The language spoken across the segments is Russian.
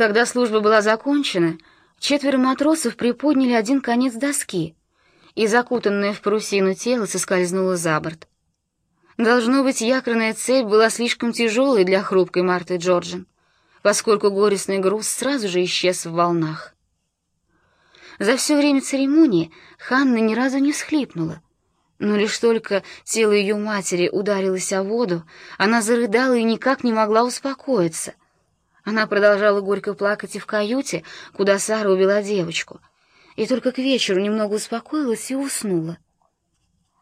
Когда служба была закончена, четверо матросов приподняли один конец доски, и закутанное в парусину тело соскользнуло за борт. Должно быть, якорная цепь была слишком тяжелой для хрупкой Марты Джорджин, поскольку горестный груз сразу же исчез в волнах. За все время церемонии Ханна ни разу не всхлипнула, но лишь только тело ее матери ударилось о воду, она зарыдала и никак не могла успокоиться. Она продолжала горько плакать и в каюте, куда Сара увела девочку, и только к вечеру немного успокоилась и уснула.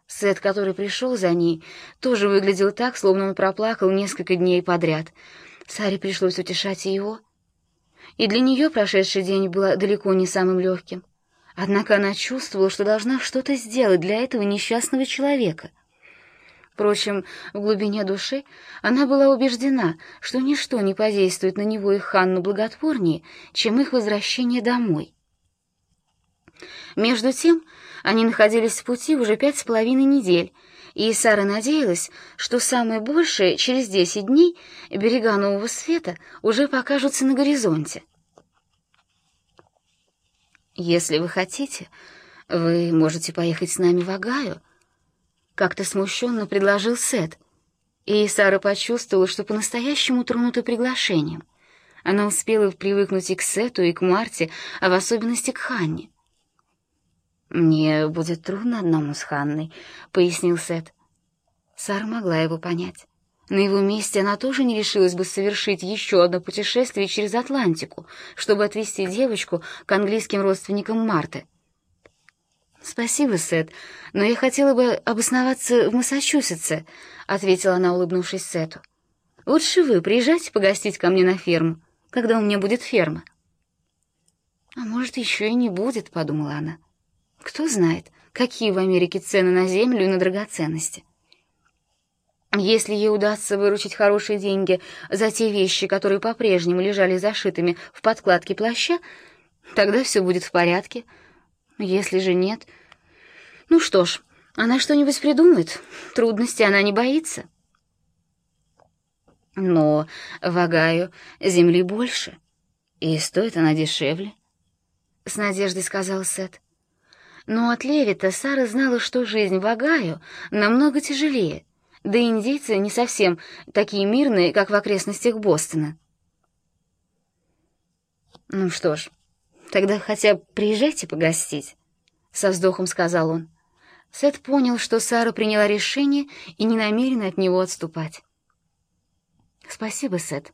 Сет, который пришел за ней, тоже выглядел так, словно он проплакал несколько дней подряд. Саре пришлось утешать его. И для нее прошедший день был далеко не самым легким. Однако она чувствовала, что должна что-то сделать для этого несчастного человека. Впрочем, в глубине души она была убеждена, что ничто не подействует на него и Ханну благотворнее, чем их возвращение домой. Между тем, они находились в пути уже пять с половиной недель, и Сара надеялась, что самое большее через десять дней берега Нового Света уже покажутся на горизонте. «Если вы хотите, вы можете поехать с нами в Агаю», — как-то смущенно предложил Сет. И Сара почувствовала, что по-настоящему тронута приглашением. Она успела привыкнуть и к Сету, и к Марте, а в особенности к Ханне. «Мне будет трудно одному с Ханной», — пояснил Сет. Сара могла его понять. На его месте она тоже не решилась бы совершить еще одно путешествие через Атлантику, чтобы отвезти девочку к английским родственникам Марты. «Спасибо, Сет, но я хотела бы обосноваться в Массачусетсе», — ответила она, улыбнувшись Сету. «Лучше вы приезжайте погостить ко мне на ферму, когда у меня будет ферма». «А может, еще и не будет», — подумала она. «Кто знает, какие в Америке цены на землю и на драгоценности». Если ей удастся выручить хорошие деньги за те вещи, которые по-прежнему лежали зашитыми в подкладке плаща, тогда все будет в порядке. Если же нет... Ну что ж, она что-нибудь придумает. Трудностей она не боится. Но в Агаю земли больше, и стоит она дешевле, — с надеждой сказал Сет. Но от Левита Сара знала, что жизнь в Агаю намного тяжелее, да индейцы не совсем такие мирные, как в окрестностях Бостона. «Ну что ж, тогда хотя бы приезжайте погостить», — со вздохом сказал он. Сет понял, что Сара приняла решение и не намерена от него отступать. «Спасибо, Сет.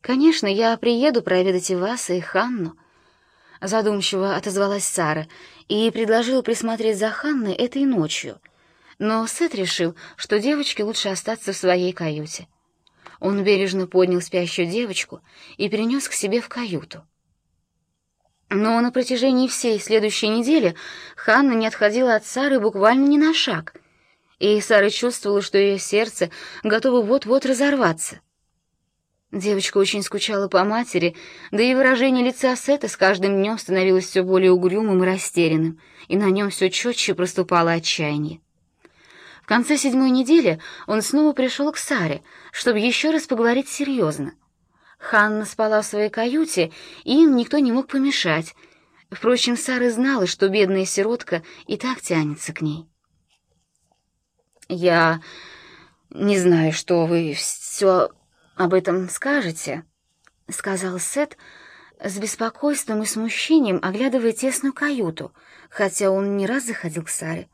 Конечно, я приеду проведать и вас, и Ханну», — задумчиво отозвалась Сара и предложила присмотреть за Ханной этой ночью — но Сет решил, что девочке лучше остаться в своей каюте. Он бережно поднял спящую девочку и перенес к себе в каюту. Но на протяжении всей следующей недели Ханна не отходила от Сары буквально ни на шаг, и Сара чувствовала, что ее сердце готово вот-вот разорваться. Девочка очень скучала по матери, да и выражение лица Сета с каждым днем становилось все более угрюмым и растерянным, и на нем все четче проступало отчаяние. В конце седьмой недели он снова пришел к Саре, чтобы еще раз поговорить серьезно. Ханна спала в своей каюте, и им никто не мог помешать. Впрочем, Сара знала, что бедная сиротка и так тянется к ней. «Я не знаю, что вы все об этом скажете», — сказал Сет с беспокойством и смущением, оглядывая тесную каюту, хотя он не раз заходил к Саре.